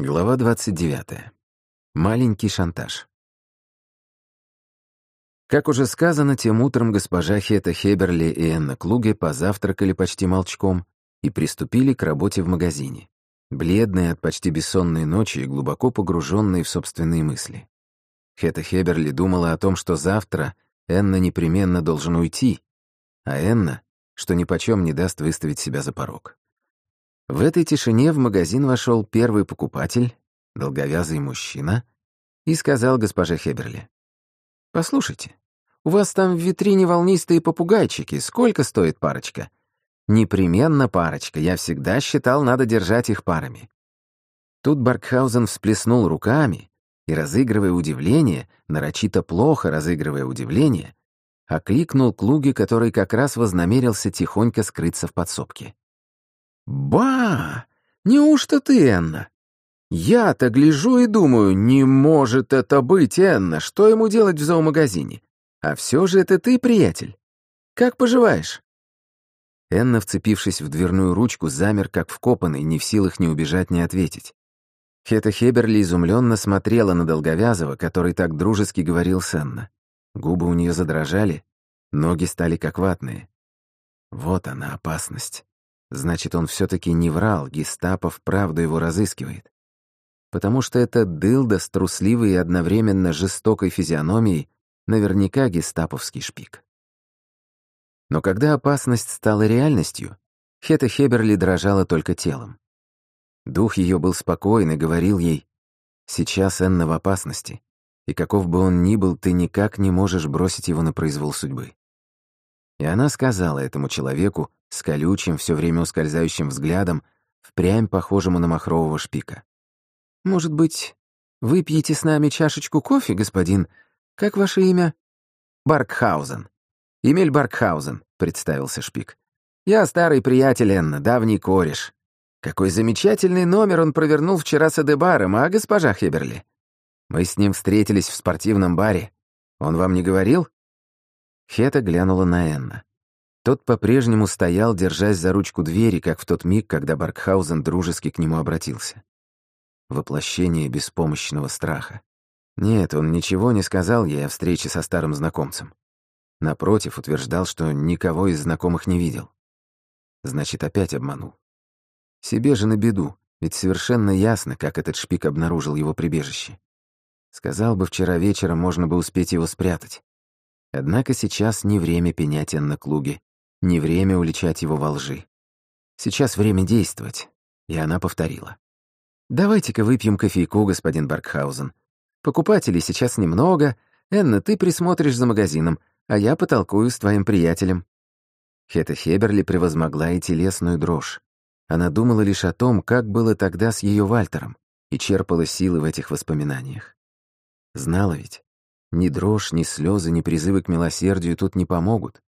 Глава 29. Маленький шантаж. Как уже сказано, тем утром госпожа Хета Хеберли и Энна Клуге позавтракали почти молчком и приступили к работе в магазине, бледные от почти бессонной ночи и глубоко погруженные в собственные мысли. Хета Хеберли думала о том, что завтра Энна непременно должен уйти, а Энна, что нипочем не даст выставить себя за порог. В этой тишине в магазин вошел первый покупатель, долговязый мужчина, и сказал госпоже Хеберли. «Послушайте, у вас там в витрине волнистые попугайчики. Сколько стоит парочка?» «Непременно парочка. Я всегда считал, надо держать их парами». Тут Баркхаузен всплеснул руками и, разыгрывая удивление, нарочито плохо разыгрывая удивление, окликнул Клуги, который как раз вознамерился тихонько скрыться в подсобке. «Ба! Неужто ты, Энна? Я-то гляжу и думаю, не может это быть, Энна, что ему делать в зоомагазине? А все же это ты, приятель. Как поживаешь?» Энна, вцепившись в дверную ручку, замер как вкопанный, не в силах ни убежать, ни ответить. Хета Хеберли изумленно смотрела на Долговязова, который так дружески говорил с Энна. Губы у нее задрожали, ноги стали как ватные. Вот она, опасность. Значит, он все-таки не врал, гестапо вправду его разыскивает. Потому что это дылда с трусливой и одновременно жестокой физиономией наверняка гестаповский шпик. Но когда опасность стала реальностью, Хета Хеберли дрожала только телом. Дух ее был спокоен и говорил ей, «Сейчас Энна в опасности, и каков бы он ни был, ты никак не можешь бросить его на произвол судьбы». И она сказала этому человеку, с колючим, все время ускользающим взглядом, впрямь похожему на махрового шпика. «Может быть, выпьете с нами чашечку кофе, господин? Как ваше имя?» «Баркхаузен». «Эмиль Баркхаузен», — представился шпик. «Я старый приятель Энна, давний кореш. Какой замечательный номер он провернул вчера с Эдебаром, а, госпожа Хеберли? Мы с ним встретились в спортивном баре. Он вам не говорил?» Хета глянула на Энна. Тот по-прежнему стоял, держась за ручку двери, как в тот миг, когда Баркхаузен дружески к нему обратился. Воплощение беспомощного страха. Нет, он ничего не сказал ей о встрече со старым знакомцем. Напротив, утверждал, что никого из знакомых не видел. Значит, опять обманул. Себе же на беду, ведь совершенно ясно, как этот шпик обнаружил его прибежище. Сказал бы, вчера вечером можно бы успеть его спрятать. Однако сейчас не время пенять Энна Клуги, не время уличать его во лжи. Сейчас время действовать. И она повторила. «Давайте-ка выпьем кофейку, господин Баркхаузен. Покупателей сейчас немного. Энна, ты присмотришь за магазином, а я потолкую с твоим приятелем». Хета Хеберли превозмогла и телесную дрожь. Она думала лишь о том, как было тогда с ее Вальтером, и черпала силы в этих воспоминаниях. Знала ведь, ни дрожь, ни слезы, ни призывы к милосердию тут не помогут.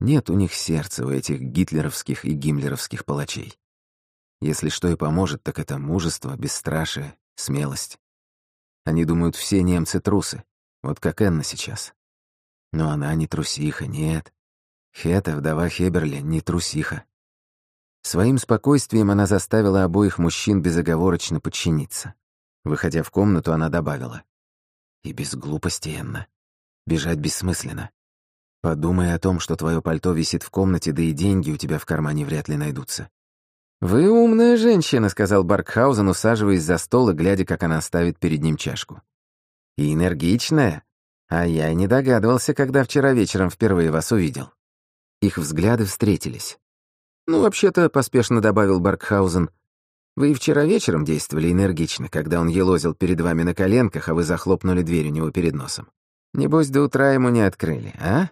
Нет у них сердца, у этих гитлеровских и гиммлеровских палачей. Если что и поможет, так это мужество, бесстрашие, смелость. Они думают, все немцы трусы, вот как Энна сейчас. Но она не трусиха, нет. Хета, вдова Хеберли, не трусиха. Своим спокойствием она заставила обоих мужчин безоговорочно подчиниться. Выходя в комнату, она добавила. «И без глупости, Энна. Бежать бессмысленно. Подумай о том, что твое пальто висит в комнате, да и деньги у тебя в кармане вряд ли найдутся. «Вы умная женщина», — сказал Баркхаузен, усаживаясь за стол и глядя, как она ставит перед ним чашку. «И энергичная. А я не догадывался, когда вчера вечером впервые вас увидел». Их взгляды встретились. «Ну, вообще-то», — поспешно добавил Баркхаузен, «вы и вчера вечером действовали энергично, когда он елозил перед вами на коленках, а вы захлопнули дверь у него перед носом. Небось, до утра ему не открыли, а?»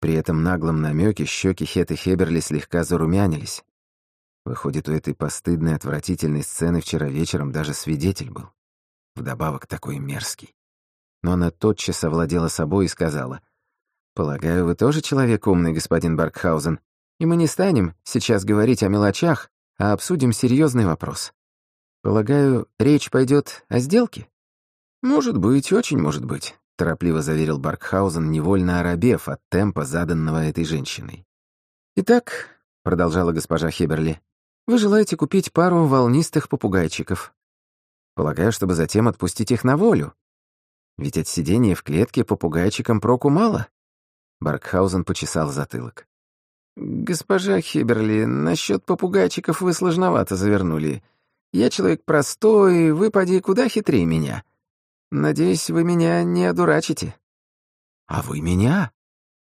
При этом наглом намеке щеки Хеты Хеберли слегка зарумянились. Выходит, у этой постыдной, отвратительной сцены вчера вечером даже свидетель был. Вдобавок такой мерзкий. Но она тотчас овладела собой и сказала, «Полагаю, вы тоже человек умный, господин Баркхаузен, и мы не станем сейчас говорить о мелочах, а обсудим серьезный вопрос. Полагаю, речь пойдет о сделке?» «Может быть, очень может быть», — торопливо заверил Баркхаузен, невольно оробев от темпа, заданного этой женщиной. «Итак», — продолжала госпожа Хеберли, «вы желаете купить пару волнистых попугайчиков. Полагаю, чтобы затем отпустить их на волю. Ведь от сидения в клетке попугайчикам проку мало. Баркхаузен почесал затылок. «Госпожа Хиберли, насчет попугайчиков вы сложновато завернули. Я человек простой, вы, поди, куда хитрее меня. Надеюсь, вы меня не одурачите». «А вы меня?»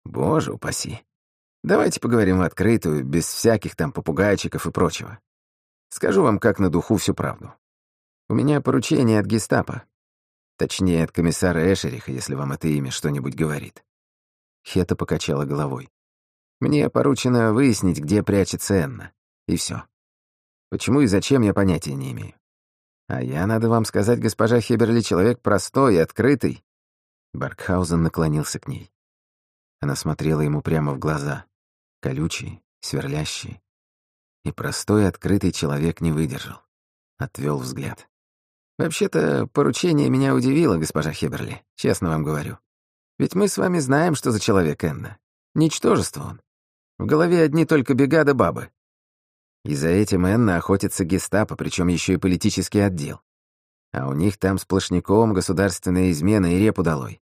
«Боже упаси. Давайте поговорим в открытую, без всяких там попугайчиков и прочего. Скажу вам как на духу всю правду. У меня поручение от гестапо. Точнее, от комиссара Эшериха, если вам это имя что-нибудь говорит. Хета покачала головой. Мне поручено выяснить, где прячется Энна. И все. Почему и зачем, я понятия не имею. А я, надо вам сказать, госпожа Хеберли, человек простой и открытый. Баркхаузен наклонился к ней. Она смотрела ему прямо в глаза. Колючие, сверлящие. И простой открытый человек не выдержал. Отвел взгляд. «Вообще-то, поручение меня удивило, госпожа Хеберли, честно вам говорю. Ведь мы с вами знаем, что за человек Энна. Ничтожество он. В голове одни только бега да бабы. И за этим Энна охотится гестапо, причем еще и политический отдел. А у них там сплошняком государственная измена и репу долой.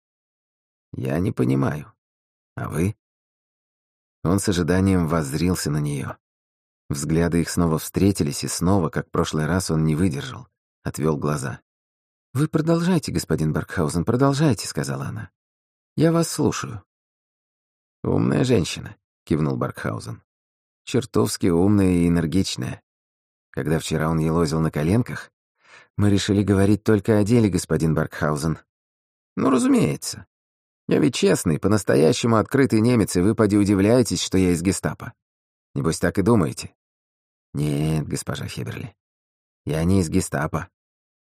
Я не понимаю. А вы? Он с ожиданием воззрился на нее. Взгляды их снова встретились, и снова, как в прошлый раз, он не выдержал. Отвел глаза. «Вы продолжайте, господин Баркхаузен, продолжайте», — сказала она. «Я вас слушаю». «Умная женщина», — кивнул Баркхаузен. «Чертовски умная и энергичная. Когда вчера он елозил на коленках, мы решили говорить только о деле, господин Баркхаузен. Ну, разумеется. Я ведь честный, по-настоящему открытый немец, и вы поди удивляетесь, что я из гестапо. Небось, так и думаете? Нет, госпожа Хеберли. Я не из гестапо.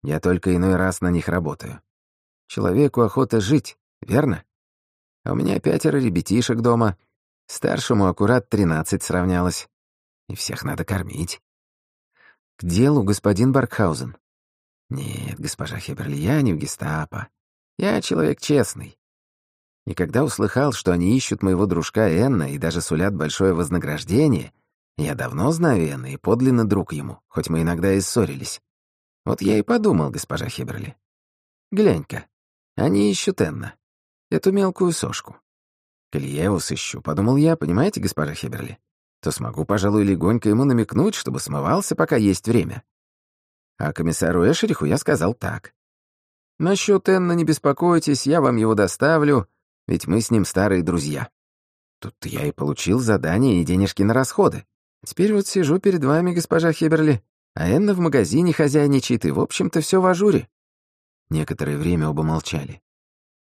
Я только иной раз на них работаю. Человеку охота жить, верно? А у меня пятеро ребятишек дома. Старшему аккурат тринадцать сравнялось. И всех надо кормить. К делу, господин Баркхаузен. Нет, госпожа Хеберли, я не в гестапо. Я человек честный. И когда услыхал, что они ищут моего дружка Энна и даже сулят большое вознаграждение, я давно знаю Энна и подлинно друг ему, хоть мы иногда и ссорились. Вот я и подумал, госпожа Хеберли. Глянь-ка, они ищут Энна. Эту мелкую сошку. Коли я его сыщу, подумал я, понимаете, госпожа Хеберли, то смогу, пожалуй, легонько ему намекнуть, чтобы смывался, пока есть время. А комиссару Эшериху я сказал так. «Насчёт Энна не беспокойтесь, я вам его доставлю, ведь мы с ним старые друзья. Тут я и получил задание и денежки на расходы. Теперь вот сижу перед вами, госпожа Хеберли, а Энна в магазине хозяйничает, и, в общем-то, все в ажуре». Некоторое время оба молчали.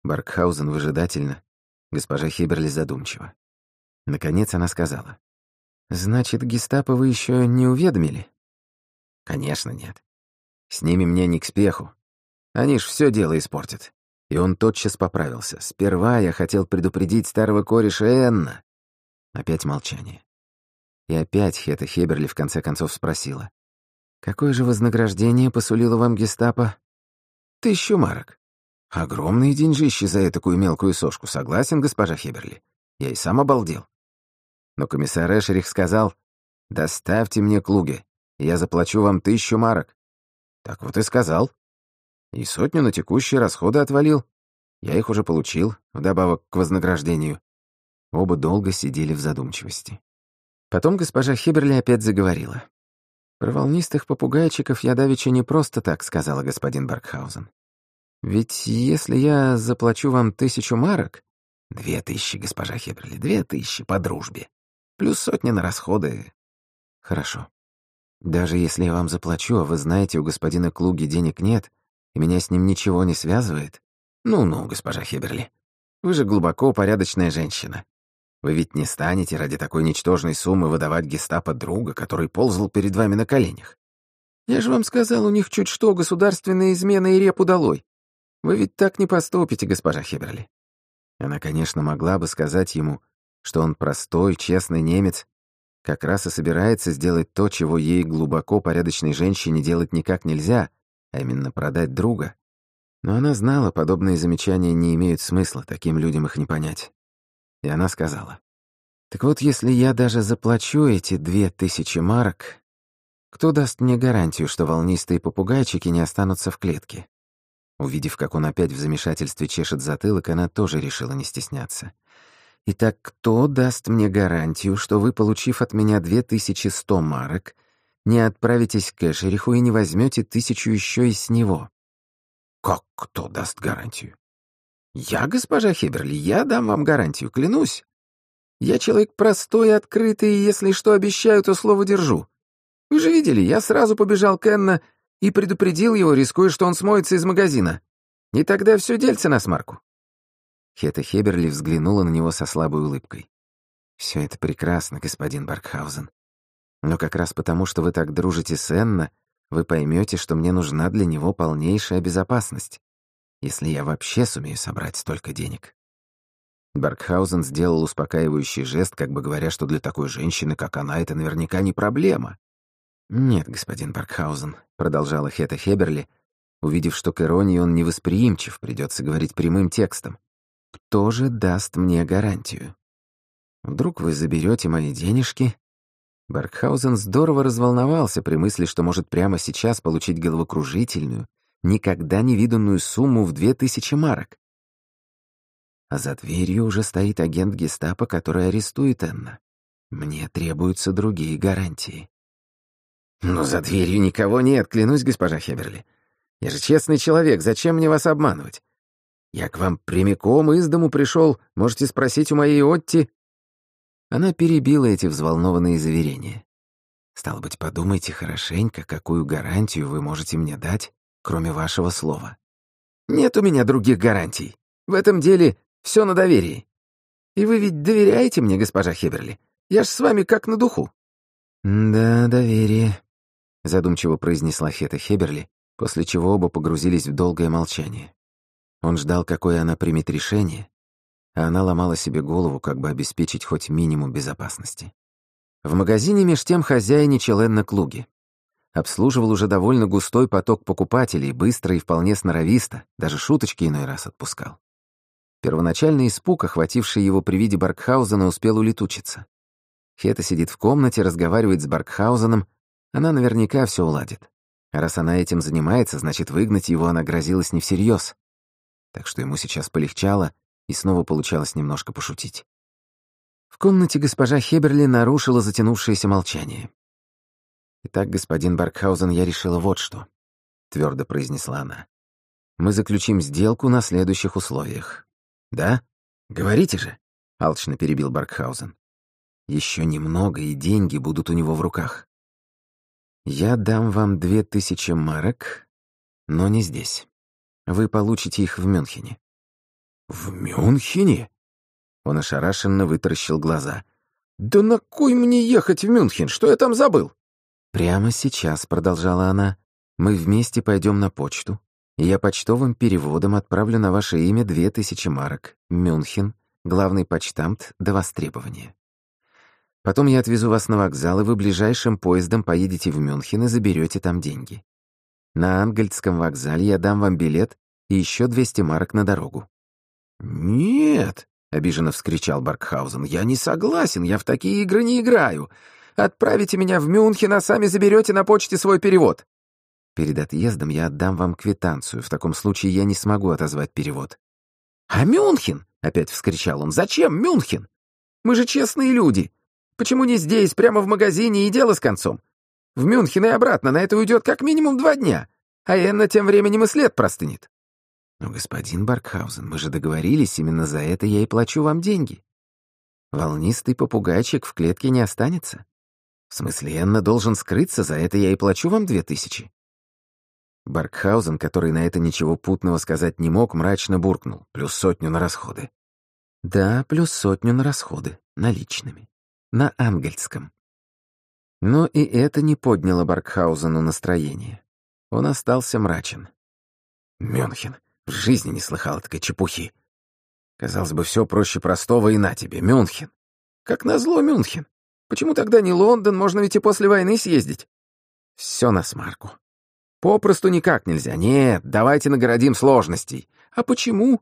Баркхаузен выжидательно, госпожа Хеберли задумчиво. Наконец она сказала. «Значит, гестапо вы еще не уведомили?» «Конечно нет. С ними мне не к спеху. Они ж все дело испортят. И он тотчас поправился. Сперва я хотел предупредить старого кореша Энна. Опять молчание. И опять Хета Хеберли в конце концов спросила. «Какое же вознаграждение посулило вам гестапо?» «Тысячу марок». «Огромные деньжищи за такую мелкую сошку, согласен, госпожа Хеберли? Я и сам обалдел». Но комиссар Эшерих сказал, «Доставьте мне клуги, я заплачу вам тысячу марок». Так вот и сказал. И сотню на текущие расходы отвалил. Я их уже получил, вдобавок к вознаграждению. Оба долго сидели в задумчивости. Потом госпожа Хиберли опять заговорила. «Про волнистых попугайчиков я давеча не просто так», — сказала господин Баркхаузен. «Ведь если я заплачу вам тысячу марок...» «Две тысячи, госпожа Хиберли, две тысячи по дружбе. Плюс сотни на расходы». «Хорошо. Даже если я вам заплачу, а вы знаете, у господина Клуги денег нет, и меня с ним ничего не связывает? Ну-ну, госпожа Хеберли, вы же глубоко порядочная женщина. Вы ведь не станете ради такой ничтожной суммы выдавать гестапо друга, который ползал перед вами на коленях. Я же вам сказал, у них чуть что государственная измена и репу долой. Вы ведь так не поступите, госпожа Хеберли. Она, конечно, могла бы сказать ему, что он простой, честный немец, как раз и собирается сделать то, чего ей глубоко порядочной женщине делать никак нельзя, а именно продать друга. Но она знала, подобные замечания не имеют смысла, таким людям их не понять. И она сказала, «Так вот, если я даже заплачу эти две тысячи марок, Кто даст мне гарантию, что волнистые попугайчики не останутся в клетке? Увидев, как он опять в замешательстве чешет затылок, она тоже решила не стесняться. Итак, кто даст мне гарантию, что вы, получив от меня 2100 марок, не отправитесь к Эшериху и не возьмете тысячу еще и с него? Как кто даст гарантию? Я, госпожа Хеберли, я дам вам гарантию, клянусь. Я человек простой и открытый, и если что обещаю, то слово держу. Вы же видели, я сразу побежал к Энна и предупредил его, рискуя, что он смоется из магазина. И тогда все дельце на смарку. Хета Хеберли взглянула на него со слабой улыбкой. Все это прекрасно, господин Баркхаузен. Но как раз потому, что вы так дружите с Энна, вы поймете, что мне нужна для него полнейшая безопасность, если я вообще сумею собрать столько денег. Баркхаузен сделал успокаивающий жест, как бы говоря, что для такой женщины, как она, это наверняка не проблема. «Нет, господин Баркхаузен», — продолжала Хета Хеберли, увидев, что к иронии он невосприимчив, придется говорить прямым текстом. «Кто же даст мне гарантию? Вдруг вы заберете мои денежки?» Баркхаузен здорово разволновался при мысли, что может прямо сейчас получить головокружительную, никогда не виданную сумму в две тысячи марок. А за дверью уже стоит агент гестапо, который арестует Энна. Мне требуются другие гарантии. «Но за дверью никого нет, клянусь, госпожа Хеберли. Я же честный человек, зачем мне вас обманывать? Я к вам прямиком из дому пришел, можете спросить у моей Отти». Она перебила эти взволнованные заверения. «Стало быть, подумайте хорошенько, какую гарантию вы можете мне дать, кроме вашего слова. Нет у меня других гарантий. В этом деле все на доверии. И вы ведь доверяете мне, госпожа Хеберли? Я ж с вами как на духу». «Да, доверие», задумчиво произнесла Хета Хеберли, после чего оба погрузились в долгое молчание. Он ждал, какое она примет решение, а она ломала себе голову, как бы обеспечить хоть минимум безопасности. В магазине меж тем хозяйничал Энна Клуги. Обслуживал уже довольно густой поток покупателей, быстро и вполне сноровисто, даже шуточки иной раз отпускал. Первоначальный испуг, охвативший его при виде Баркхаузена, успел улетучиться. Хета сидит в комнате, разговаривает с Баркхаузеном, она наверняка все уладит. А раз она этим занимается, значит, выгнать его она грозилась не всерьез. Так что ему сейчас полегчало, и снова получалось немножко пошутить. В комнате госпожа Хеберли нарушила затянувшееся молчание. «Итак, господин Баркхаузен, я решила вот что», — твердо произнесла она. «Мы заключим сделку на следующих условиях». «Да? Говорите же», — алчно перебил Баркхаузен. Еще немного, и деньги будут у него в руках. Я дам вам две тысячи марок, но не здесь. Вы получите их в Мюнхене». «В Мюнхене?» Он ошарашенно вытаращил глаза. «Да на кой мне ехать в Мюнхен? Что я там забыл?» «Прямо сейчас», — продолжала она, — «мы вместе пойдем на почту, я почтовым переводом отправлю на ваше имя две тысячи марок. Мюнхен, главный почтамт до востребования. Потом я отвезу вас на вокзал, и вы ближайшим поездом поедете в Мюнхен и заберете там деньги. На Ангельдском вокзале я дам вам билет и еще 200 марок на дорогу». «Нет», — обиженно вскричал Баркхаузен, — «я не согласен, я в такие игры не играю. Отправите меня в Мюнхен, а сами заберете на почте свой перевод». «Перед отъездом я отдам вам квитанцию, в таком случае я не смогу отозвать перевод». «А Мюнхен?» — опять вскричал он. «Зачем Мюнхен? Мы же честные люди. Почему не здесь, прямо в магазине, и дело с концом? В Мюнхен и обратно на это уйдет как минимум два дня, а Энна тем временем и след простынет. Но, господин Баркхаузен, мы же договорились, именно за это я и плачу вам деньги. Волнистый попугайчик в клетке не останется. В смысле, Энна должен скрыться, за это я и плачу вам две тысячи. Баркхаузен, который на это ничего путного сказать не мог, мрачно буркнул. Плюс сотню на расходы. Да, плюс сотню на расходы, наличными на ангельском. Но и это не подняло Баркхаузену настроение. Он остался мрачен. «Мюнхен, в жизни не слыхал такой чепухи. Казалось бы, все проще простого и на тебе, Мюнхен. Как назло Мюнхен. Почему тогда не Лондон, можно ведь и после войны съездить? Все на смарку. Попросту никак нельзя. Нет, давайте нагородим сложностей. А почему?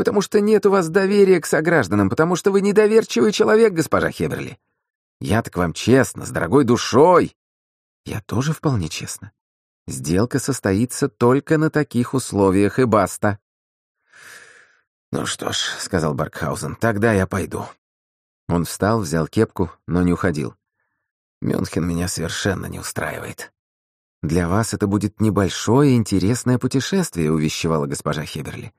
Потому что нет у вас доверия к согражданам, потому что вы недоверчивый человек, госпожа Хеберли. Я-то к вам честно, с дорогой душой. Я тоже вполне честно. Сделка состоится только на таких условиях и баста. «Ну что ж», — сказал Баркхаузен, — «тогда я пойду». Он встал, взял кепку, но не уходил. «Мюнхен меня совершенно не устраивает». «Для вас это будет небольшое интересное путешествие», — увещевала госпожа Хеберли.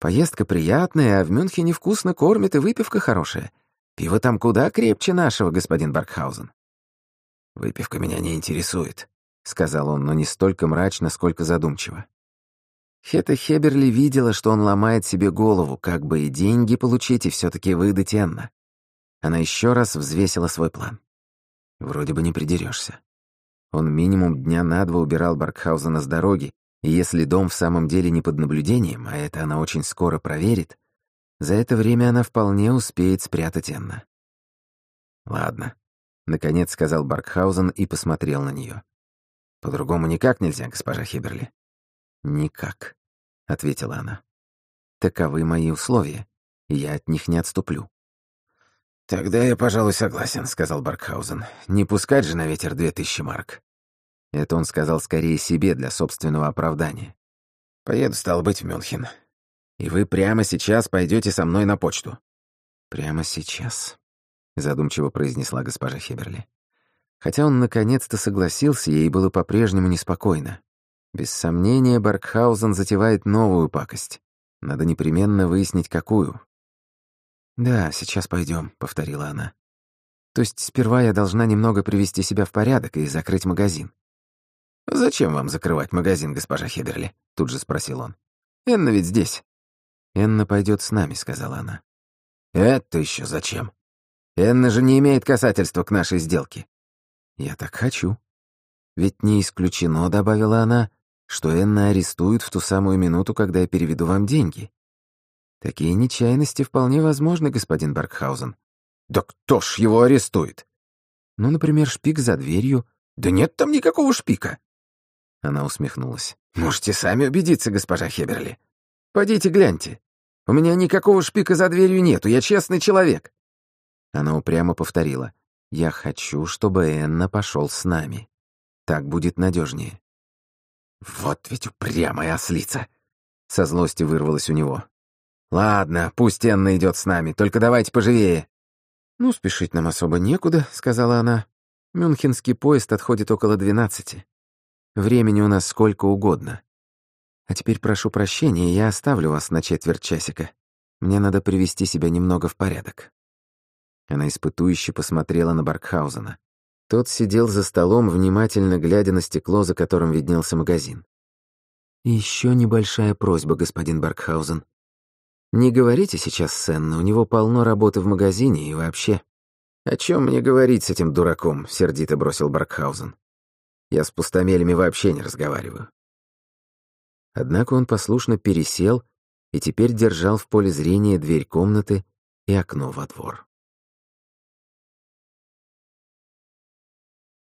«Поездка приятная, а в Мюнхене вкусно кормят и выпивка хорошая. Пиво там куда крепче нашего, господин Баркхаузен». «Выпивка меня не интересует», — сказал он, но не столько мрачно, сколько задумчиво. Хета Хеберли видела, что он ломает себе голову, как бы и деньги получить, и все таки выдать Энна. Она еще раз взвесила свой план. Вроде бы не придерешься. Он минимум дня на два убирал Баркхаузена с дороги, и если дом в самом деле не под наблюдением, а это она очень скоро проверит, за это время она вполне успеет спрятать Энна. «Ладно», — наконец сказал Баркхаузен и посмотрел на нее. «По-другому никак нельзя, госпожа Хиберли». «Никак», — ответила она. «Таковы мои условия, и я от них не отступлю». «Тогда я, пожалуй, согласен», — сказал Баркхаузен. «Не пускать же на ветер две тысячи марок». Это он сказал скорее себе для собственного оправдания. «Поеду, стал быть, в Мюнхен. И вы прямо сейчас пойдете со мной на почту». «Прямо сейчас», — задумчиво произнесла госпожа Хеберли. Хотя он наконец-то согласился, ей было по-прежнему неспокойно. Без сомнения, Баркхаузен затевает новую пакость. Надо непременно выяснить, какую. «Да, сейчас пойдем», — повторила она. «То есть сперва я должна немного привести себя в порядок и закрыть магазин». «Зачем вам закрывать магазин, госпожа Хеберли?» — тут же спросил он. «Энна ведь здесь». «Энна пойдет с нами», — сказала она. «Это еще зачем? Энна же не имеет касательства к нашей сделке». «Я так хочу». «Ведь не исключено», — добавила она, что Энна арестуют в ту самую минуту, когда я переведу вам деньги. Такие нечаянности вполне возможны, господин Баркхаузен. Да кто ж его арестует? Ну, например, шпик за дверью. Да нет там никакого шпика. Она усмехнулась. Можете сами убедиться, госпожа Хеберли. Пойдите гляньте. У меня никакого шпика за дверью нету, я честный человек. Она упрямо повторила. Я хочу, чтобы Энна пошел с нами. Так будет надежнее. «Вот ведь упрямая ослица!» Со злости вырвалась у него. «Ладно, пусть Энна идет с нами, только давайте поживее». «Ну, спешить нам особо некуда», — сказала она. «Мюнхенский поезд отходит около двенадцати. Времени у нас сколько угодно. А теперь прошу прощения, я оставлю вас на четверть часика. Мне надо привести себя немного в порядок». Она испытующе посмотрела на Баркхаузена. Тот сидел за столом, внимательно глядя на стекло, за которым виднелся магазин. еще небольшая просьба, господин Баркхаузен. Не говорите сейчас с Энной, у него полно работы в магазине и вообще. О чем мне говорить с этим дураком, сердито бросил Баркхаузен. Я с пустомелями вообще не разговариваю. Однако он послушно пересел и теперь держал в поле зрения дверь комнаты и окно во двор.